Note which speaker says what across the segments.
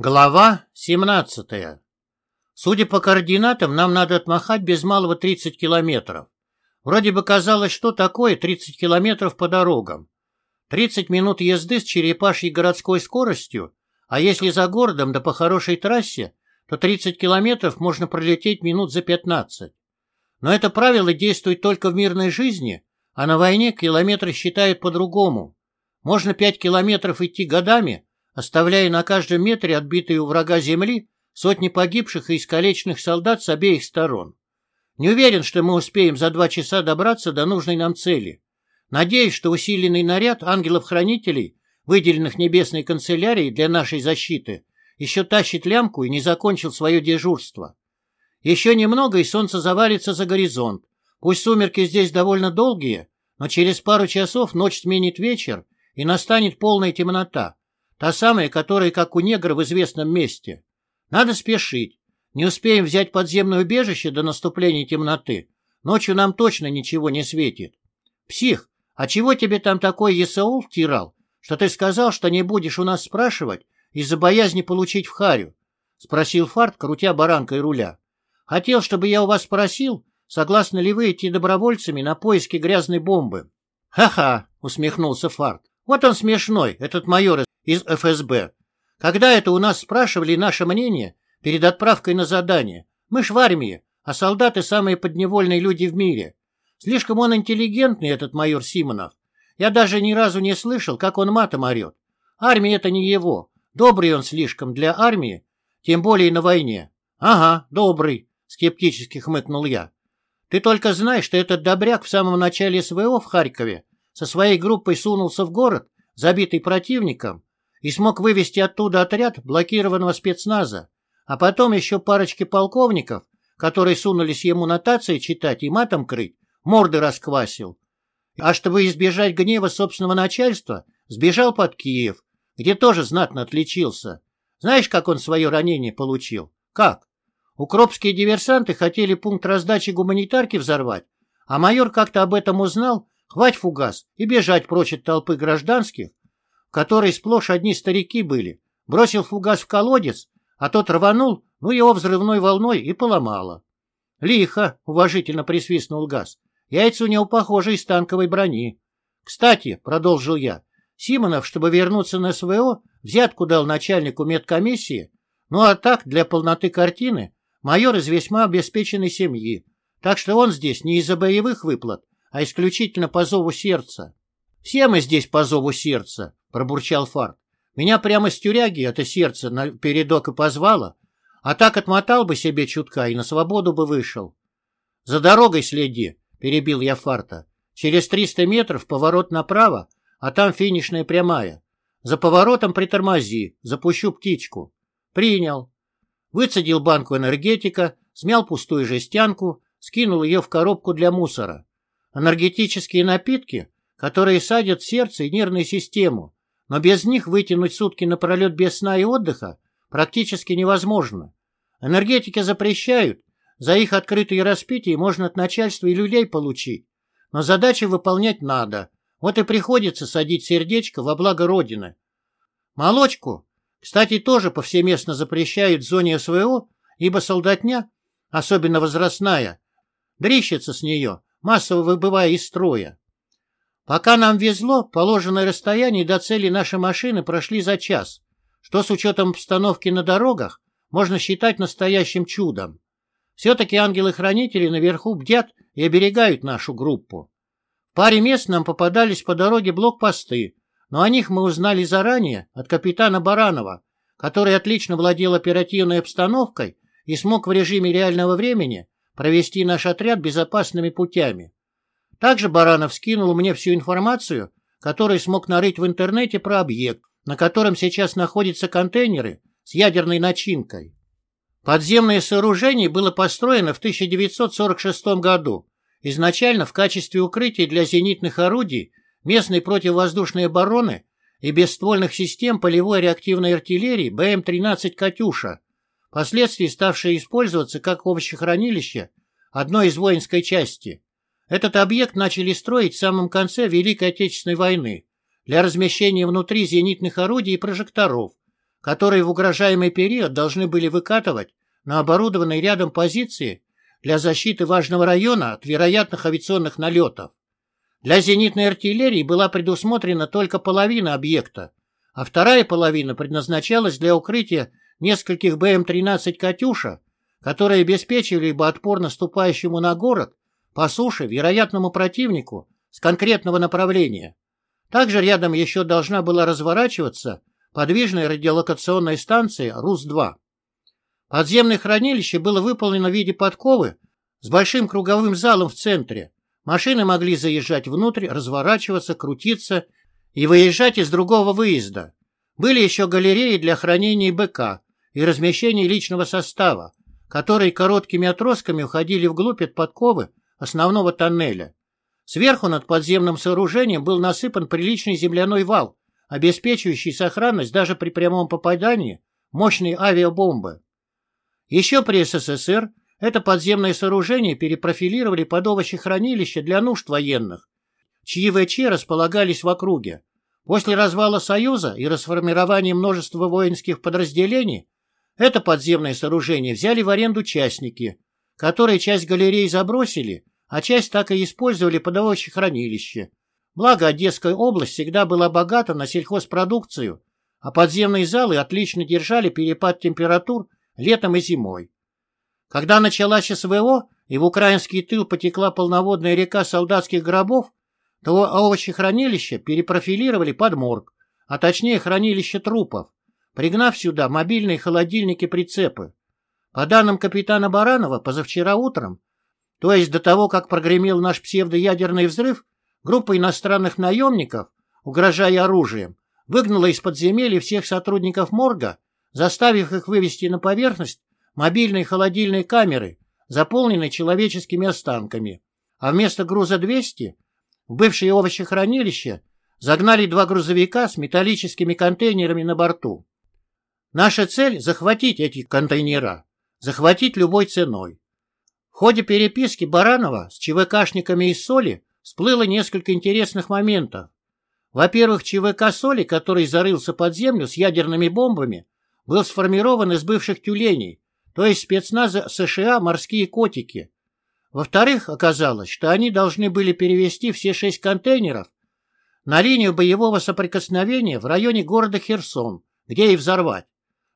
Speaker 1: Глава 17. Судя по координатам, нам надо отмахать без малого 30 километров. Вроде бы казалось, что такое 30 километров по дорогам. 30 минут езды с черепашьей городской скоростью, а если за городом да по хорошей трассе, то 30 километров можно пролететь минут за 15. Но это правило действует только в мирной жизни, а на войне километры считают по-другому. Можно 5 километров идти годами, оставляя на каждом метре отбитые у врага земли сотни погибших и искалеченных солдат с обеих сторон. Не уверен, что мы успеем за два часа добраться до нужной нам цели. Надеюсь, что усиленный наряд ангелов-хранителей, выделенных небесной канцелярией для нашей защиты, еще тащит лямку и не закончил свое дежурство. Еще немного, и солнце завалится за горизонт. Пусть сумерки здесь довольно долгие, но через пару часов ночь сменит вечер, и настанет полная темнота. Та самая, которая, как у негра в известном месте. Надо спешить. Не успеем взять подземное убежище до наступления темноты. Ночью нам точно ничего не светит. Псих, а чего тебе там такой ЕСО втирал, что ты сказал, что не будешь у нас спрашивать из-за боязни получить в харю? Спросил Фарт, крутя баранкой руля. Хотел, чтобы я у вас спросил, согласны ли вы идти добровольцами на поиски грязной бомбы. Ха-ха, усмехнулся Фарт. Вот он смешной, этот майор из ФСБ. Когда это у нас спрашивали наше мнение перед отправкой на задание? Мы ж в армии, а солдаты самые подневольные люди в мире. Слишком он интеллигентный, этот майор Симонов. Я даже ни разу не слышал, как он матом орет. Армия — это не его. Добрый он слишком для армии, тем более на войне. Ага, добрый, скептически хмыкнул я. Ты только знаешь, что этот добряк в самом начале СВО в Харькове со своей группой сунулся в город, забитый противником, и смог вывести оттуда отряд блокированного спецназа, а потом еще парочки полковников, которые сунулись ему нотации читать и матом крыть, морды расквасил. А чтобы избежать гнева собственного начальства, сбежал под Киев, где тоже знатно отличился. Знаешь, как он свое ранение получил? Как? Укропские диверсанты хотели пункт раздачи гуманитарки взорвать, а майор как-то об этом узнал, хвать фугас и бежать прочь от толпы гражданских, которой сплошь одни старики были, бросил фугас в колодец, а тот рванул, ну его взрывной волной и поломало. Лихо, уважительно присвистнул газ. Яйца у него похожи из танковой брони. Кстати, продолжил я, Симонов, чтобы вернуться на СВО, взятку дал начальнику медкомиссии, ну а так, для полноты картины, майор из весьма обеспеченной семьи, так что он здесь не из-за боевых выплат, а исключительно по зову сердца. Все мы здесь по зову сердца, — пробурчал Фарт. «Меня прямо с тюряги это сердце на передок и позвало, а так отмотал бы себе чутка и на свободу бы вышел». «За дорогой следи», — перебил я Фарта. «Через триста метров поворот направо, а там финишная прямая. За поворотом притормози, запущу птичку». «Принял». Выцедил банку энергетика, смял пустую жестянку, скинул ее в коробку для мусора. Энергетические напитки, которые садят сердце и нервную систему, но без них вытянуть сутки напролет без сна и отдыха практически невозможно. Энергетики запрещают, за их открытые распитие можно от начальства и людей получить, но задачи выполнять надо, вот и приходится садить сердечко во благо Родины. Молочку, кстати, тоже повсеместно запрещают в зоне СВО, ибо солдатня, особенно возрастная, дрищется с нее, массово выбывая из строя. Пока нам везло, положенное расстояние до цели нашей машины прошли за час, что с учетом обстановки на дорогах можно считать настоящим чудом. Все-таки ангелы-хранители наверху бдят и оберегают нашу группу. В паре мест нам попадались по дороге блокпосты, но о них мы узнали заранее от капитана Баранова, который отлично владел оперативной обстановкой и смог в режиме реального времени провести наш отряд безопасными путями. Также Баранов скинул мне всю информацию, которую смог нарыть в интернете про объект, на котором сейчас находятся контейнеры с ядерной начинкой. Подземное сооружение было построено в 1946 году, изначально в качестве укрытия для зенитных орудий, местной противовоздушной обороны и бесствольных систем полевой реактивной артиллерии БМ-13 «Катюша», впоследствии ставшее использоваться как овощехранилище одной из воинской части. Этот объект начали строить в самом конце Великой Отечественной войны для размещения внутри зенитных орудий и прожекторов, которые в угрожаемый период должны были выкатывать на оборудованные рядом позиции для защиты важного района от вероятных авиационных налетов. Для зенитной артиллерии была предусмотрена только половина объекта, а вторая половина предназначалась для укрытия нескольких БМ-13 «Катюша», которые обеспечивали бы отпор наступающему на город по суше вероятному противнику с конкретного направления. Также рядом еще должна была разворачиваться подвижная радиолокационная станция РУС-2. Подземное хранилище было выполнено в виде подковы с большим круговым залом в центре. Машины могли заезжать внутрь, разворачиваться, крутиться и выезжать из другого выезда. Были еще галереи для хранения БК и размещения личного состава, которые короткими отростками уходили вглубь от подковы основного тоннеля. Сверху над подземным сооружением был насыпан приличный земляной вал, обеспечивающий сохранность даже при прямом попадании мощной авиабомбы. Еще при СССР это подземное сооружение перепрофилировали под овощехранилище для нужд военных, чьи ВЧ располагались в округе. После развала Союза и расформирования множества воинских подразделений это подземное сооружение взяли в аренду частники, которые часть галерей забросили, а часть так и использовали под овощехранилище. Благо, Одесская область всегда была богата на сельхозпродукцию, а подземные залы отлично держали перепад температур летом и зимой. Когда началась СВО и в украинский тыл потекла полноводная река солдатских гробов, то овощехранилище перепрофилировали под морг, а точнее хранилище трупов, пригнав сюда мобильные холодильники-прицепы. По данным капитана Баранова, позавчера утром, то есть до того, как прогремел наш псевдоядерный взрыв, группа иностранных наемников, угрожая оружием, выгнала из подземелья всех сотрудников морга заставив их вывести на поверхность мобильные холодильные камеры, заполненные человеческими останками, а вместо груза 200 в бывшее овощехранилище загнали два грузовика с металлическими контейнерами на борту. Наша цель – захватить эти контейнера, захватить любой ценой. В ходе переписки Баранова с ЧВКшниками из Соли всплыло несколько интересных моментов. Во-первых, ЧВК Соли, который зарылся под землю с ядерными бомбами, был сформирован из бывших тюленей, то есть спецназа США «Морские котики». Во-вторых, оказалось, что они должны были перевести все шесть контейнеров на линию боевого соприкосновения в районе города Херсон, где и взорвать.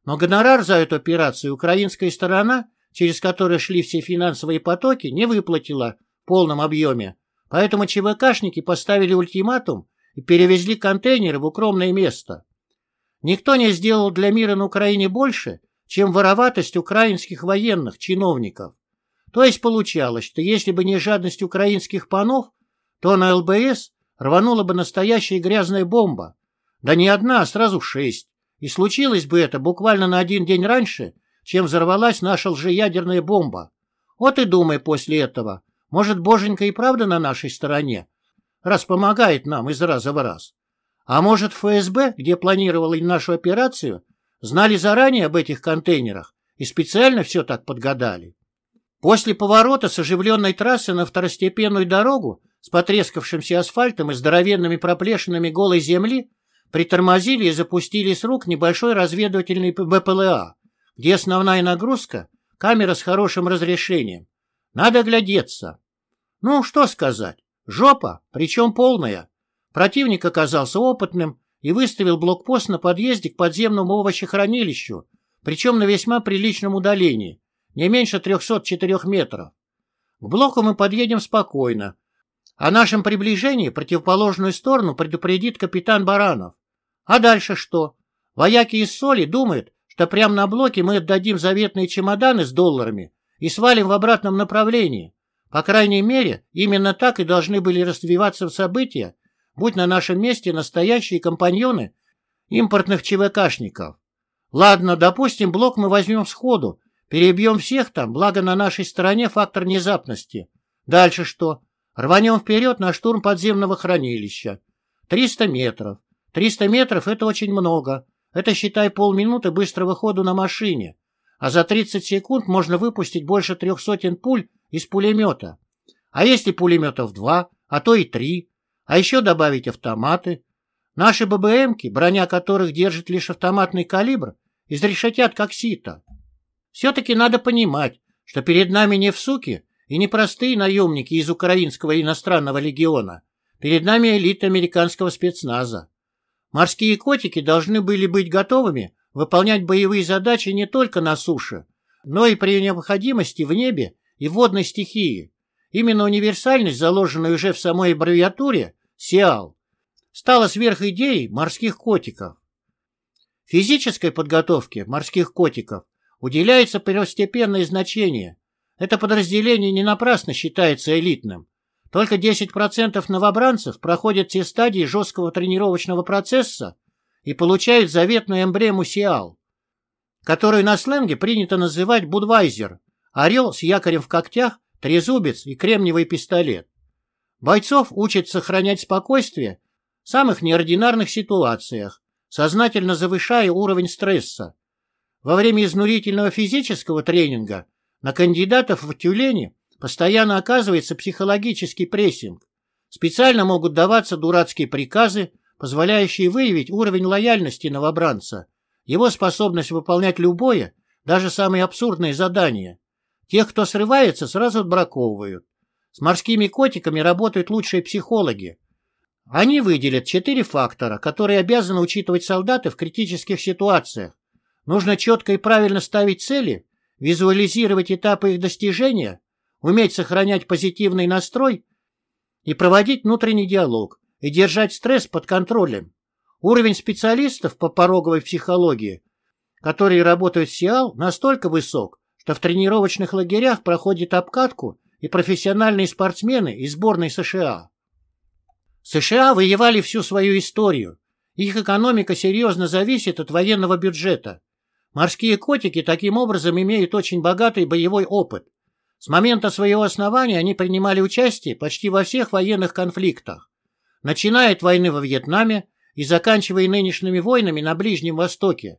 Speaker 1: Но гонорар за эту операцию украинская сторона, через которую шли все финансовые потоки, не выплатила в полном объеме, поэтому ЧВКшники поставили ультиматум и перевезли контейнеры в укромное место. Никто не сделал для мира на Украине больше, чем вороватость украинских военных чиновников. То есть получалось, что если бы не жадность украинских панов, то на ЛБС рванула бы настоящая грязная бомба. Да не одна, а сразу шесть. И случилось бы это буквально на один день раньше, чем взорвалась наша лжеядерная бомба. Вот и думай после этого, может, боженька и правда на нашей стороне, раз помогает нам из раза в раз. А может, ФСБ, где планировали нашу операцию, знали заранее об этих контейнерах и специально все так подгадали? После поворота с оживленной трассы на второстепенную дорогу с потрескавшимся асфальтом и здоровенными проплешинами голой земли притормозили и запустили с рук небольшой разведывательный БПЛА, где основная нагрузка — камера с хорошим разрешением. Надо глядеться. Ну, что сказать, жопа, причем полная. Противник оказался опытным и выставил блокпост на подъезде к подземному овощехранилищу, причем на весьма приличном удалении, не меньше 304 метров. К блоку мы подъедем спокойно. О нашем приближении противоположную сторону предупредит капитан Баранов. А дальше что? Вояки из соли думают, что прямо на блоке мы отдадим заветные чемоданы с долларами и свалим в обратном направлении. По крайней мере, именно так и должны были развиваться события, будь на нашем месте настоящие компаньоны импортных ЧВКшников. Ладно, допустим, блок мы возьмем сходу, перебьем всех там, благо на нашей стороне фактор внезапности. Дальше что? Рванем вперед на штурм подземного хранилища. 300 метров. 300 метров — это очень много. Это, считай, полминуты быстрого хода на машине. А за 30 секунд можно выпустить больше трех сотен пуль из пулемета. А если пулеметов два, а то и три, а еще добавить автоматы. Наши ББМки, броня которых держит лишь автоматный калибр, изрешетят как сито. Все-таки надо понимать, что перед нами не в суки и не простые наемники из украинского иностранного легиона. Перед нами элита американского спецназа. Морские котики должны были быть готовыми выполнять боевые задачи не только на суше, но и при необходимости в небе и водной стихии. Именно универсальность, заложенная уже в самой аббревиатуре «СИАЛ», стала сверхидеей морских котиков. Физической подготовке морских котиков уделяется первостепенное значение. Это подразделение не напрасно считается элитным. Только 10% новобранцев проходят все стадии жесткого тренировочного процесса и получают заветную эмблему «Сиал», которую на сленге принято называть «Будвайзер» – орел с якорем в когтях, трезубец и кремниевый пистолет. Бойцов учат сохранять спокойствие в самых неординарных ситуациях, сознательно завышая уровень стресса. Во время изнурительного физического тренинга на кандидатов в тюлени постоянно оказывается психологический прессинг. Специально могут даваться дурацкие приказы, позволяющие выявить уровень лояльности новобранца, его способность выполнять любое, даже самые абсурдные задания. Тех, кто срывается, сразу отбраковывают. С морскими котиками работают лучшие психологи. Они выделят четыре фактора, которые обязаны учитывать солдаты в критических ситуациях. Нужно четко и правильно ставить цели, визуализировать этапы их достижения, уметь сохранять позитивный настрой и проводить внутренний диалог, и держать стресс под контролем. Уровень специалистов по пороговой психологии, которые работают в СИАЛ, настолько высок, что в тренировочных лагерях проходит обкатку и профессиональные спортсмены из сборной США. США воевали всю свою историю. Их экономика серьезно зависит от военного бюджета. Морские котики таким образом имеют очень богатый боевой опыт. С момента своего основания они принимали участие почти во всех военных конфликтах, начиная от войны во Вьетнаме и заканчивая нынешними войнами на Ближнем Востоке.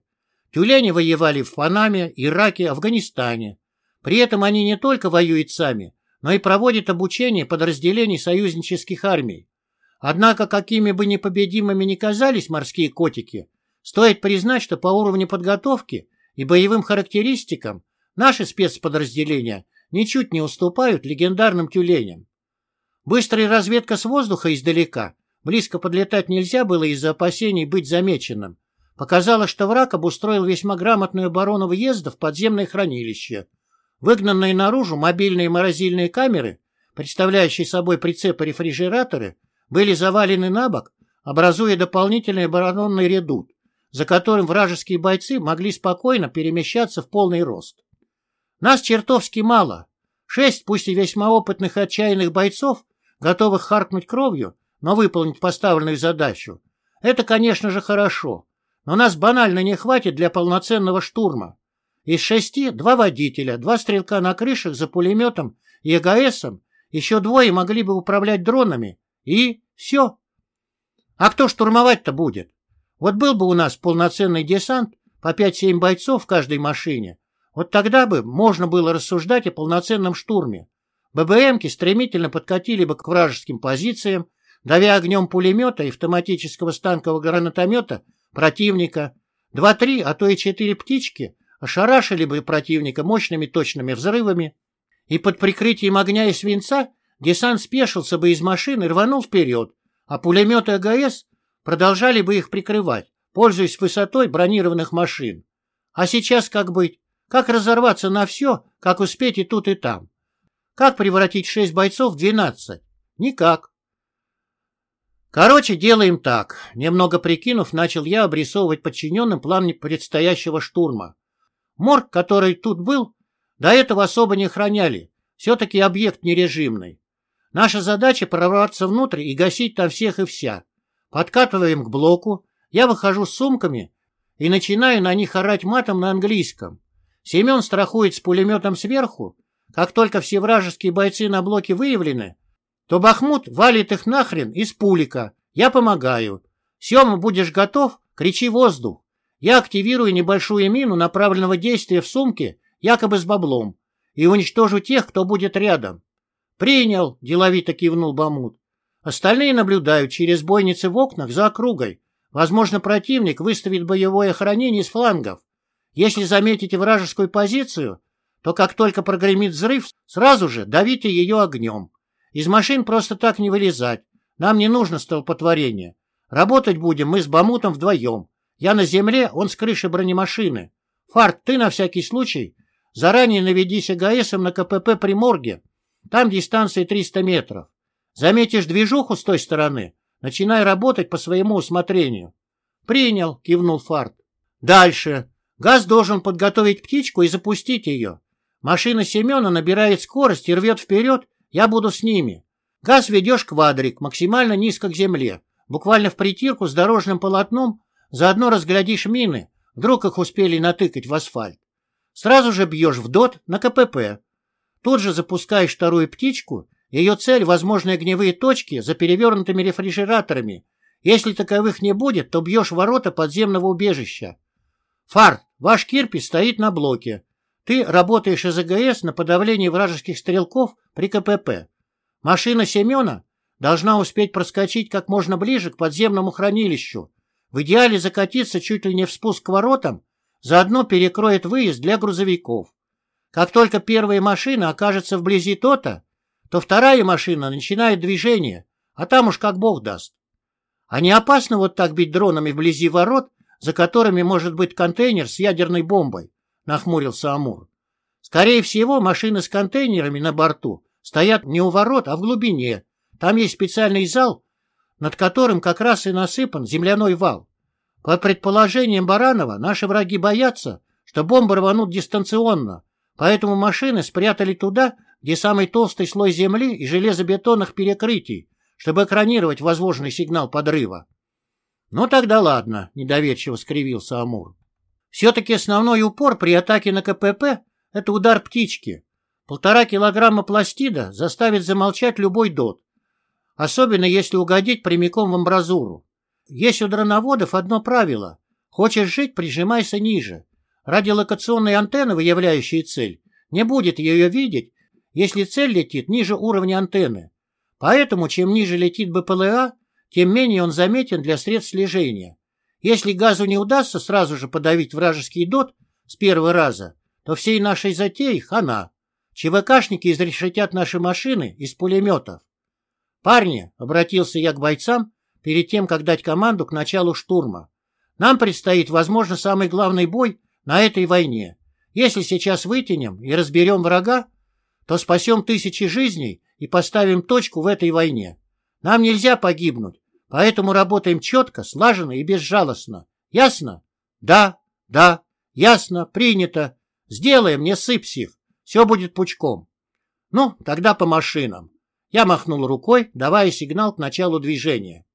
Speaker 1: Тюлени воевали в Панаме, Ираке, Афганистане. При этом они не только воюют сами, но и проводят обучение подразделений союзнических армий. Однако, какими бы непобедимыми ни казались морские котики, стоит признать, что по уровню подготовки и боевым характеристикам наши спецподразделения ничуть не уступают легендарным тюленям. Быстрая разведка с воздуха издалека, близко подлетать нельзя было из-за опасений быть замеченным, показала, что враг обустроил весьма грамотную оборону въезда в подземное хранилище. Выгнанные наружу мобильные морозильные камеры, представляющие собой прицепы-рефрижераторы, были завалены на бок, образуя дополнительный оборонный редут, за которым вражеские бойцы могли спокойно перемещаться в полный рост. Нас чертовски мало. Шесть, пусть и весьма опытных и отчаянных бойцов, готовых харкнуть кровью, но выполнить поставленную задачу. Это, конечно же, хорошо, но нас банально не хватит для полноценного штурма. Из шести – два водителя, два стрелка на крышах за пулеметом и ЭГСом, еще двое могли бы управлять дронами, и все. А кто штурмовать-то будет? Вот был бы у нас полноценный десант по 5-7 бойцов в каждой машине, вот тогда бы можно было рассуждать о полноценном штурме. ББМки стремительно подкатили бы к вражеским позициям, давя огнем пулемета и автоматического станкового гранатомета противника. Два-три, а то и четыре птички ошарашили бы противника мощными точными взрывами, и под прикрытием огня и свинца десант спешился бы из машины и рванул вперед, а пулеметы АГС продолжали бы их прикрывать, пользуясь высотой бронированных машин. А сейчас как быть? Как разорваться на все, как успеть и тут, и там? Как превратить шесть бойцов в двенадцать? Никак. Короче, делаем так. Немного прикинув, начал я обрисовывать подчиненным план предстоящего штурма. Морг, который тут был, до этого особо не охраняли. Все-таки объект нережимный. Наша задача прорваться внутрь и гасить там всех и вся. Подкатываем к блоку, я выхожу с сумками и начинаю на них орать матом на английском. Семен страхует с пулеметом сверху. Как только все вражеские бойцы на блоке выявлены, то Бахмут валит их нахрен из пулика. Я помогаю. Сема, будешь готов? Кричи воздух. Я активирую небольшую мину направленного действия в сумке, якобы с баблом, и уничтожу тех, кто будет рядом. Принял, деловито кивнул Бамут. Остальные наблюдают через бойницы в окнах за округой. Возможно, противник выставит боевое охранение с флангов. Если заметите вражескую позицию, то как только прогремит взрыв, сразу же давите ее огнем. Из машин просто так не вылезать. Нам не нужно столпотворение. Работать будем мы с Бамутом вдвоем. Я на земле, он с крыши бронемашины. Фарт, ты на всякий случай заранее наведись АГСом на КПП при морге. Там дистанция 300 метров. Заметишь движуху с той стороны, начинай работать по своему усмотрению. Принял, кивнул Фарт. Дальше. Газ должен подготовить птичку и запустить ее. Машина Семена набирает скорость и рвет вперед, я буду с ними. Газ ведешь квадрик, максимально низко к земле, буквально в притирку с дорожным полотном, заодно разглядишь мины, вдруг их успели натыкать в асфальт. Сразу же бьешь в ДОТ на КПП. Тут же запускаешь вторую птичку, ее цель – возможные огневые точки за перевернутыми рефрижераторами. Если таковых не будет, то бьешь ворота подземного убежища. Фарт, ваш кирпич стоит на блоке. Ты работаешь из АГС на подавление вражеских стрелков при КПП. Машина Семена должна успеть проскочить как можно ближе к подземному хранилищу. В идеале закатиться чуть ли не в спуск к воротам, заодно перекроет выезд для грузовиков. Как только первая машина окажется вблизи то-то, то вторая машина начинает движение, а там уж как бог даст. А не опасно вот так бить дронами вблизи ворот, за которыми может быть контейнер с ядерной бомбой? Нахмурился Амур. Скорее всего, машины с контейнерами на борту стоят не у ворот, а в глубине. Там есть специальный зал, над которым как раз и насыпан земляной вал. По предположениям Баранова, наши враги боятся, что бомбы рванут дистанционно, поэтому машины спрятали туда, где самый толстый слой земли и железобетонных перекрытий, чтобы экранировать возможный сигнал подрыва. «Ну тогда ладно», — недоверчиво скривился Амур. «Все-таки основной упор при атаке на КПП — это удар птички. Полтора килограмма пластида заставит замолчать любой дот, особенно если угодить прямиком в амбразуру. Есть у дроноводов одно правило. Хочешь жить — прижимайся ниже. Радиолокационные антенны, выявляющие цель, не будет ее видеть, если цель летит ниже уровня антенны. Поэтому, чем ниже летит БПЛА, тем менее он заметен для средств слежения. Если газу не удастся сразу же подавить вражеский дот с первого раза, то всей нашей затеи хана. ЧВКшники изрешетят наши машины из пулеметов. «Парни», — обратился я к бойцам, перед тем, как дать команду к началу штурма. Нам предстоит, возможно, самый главный бой на этой войне. Если сейчас вытянем и разберем врага, то спасем тысячи жизней и поставим точку в этой войне. Нам нельзя погибнуть, поэтому работаем четко, слаженно и безжалостно. Ясно? Да, да, ясно, принято. Сделаем, не сыпь их, все будет пучком. Ну, тогда по машинам. Я махнул рукой, давая сигнал к началу движения.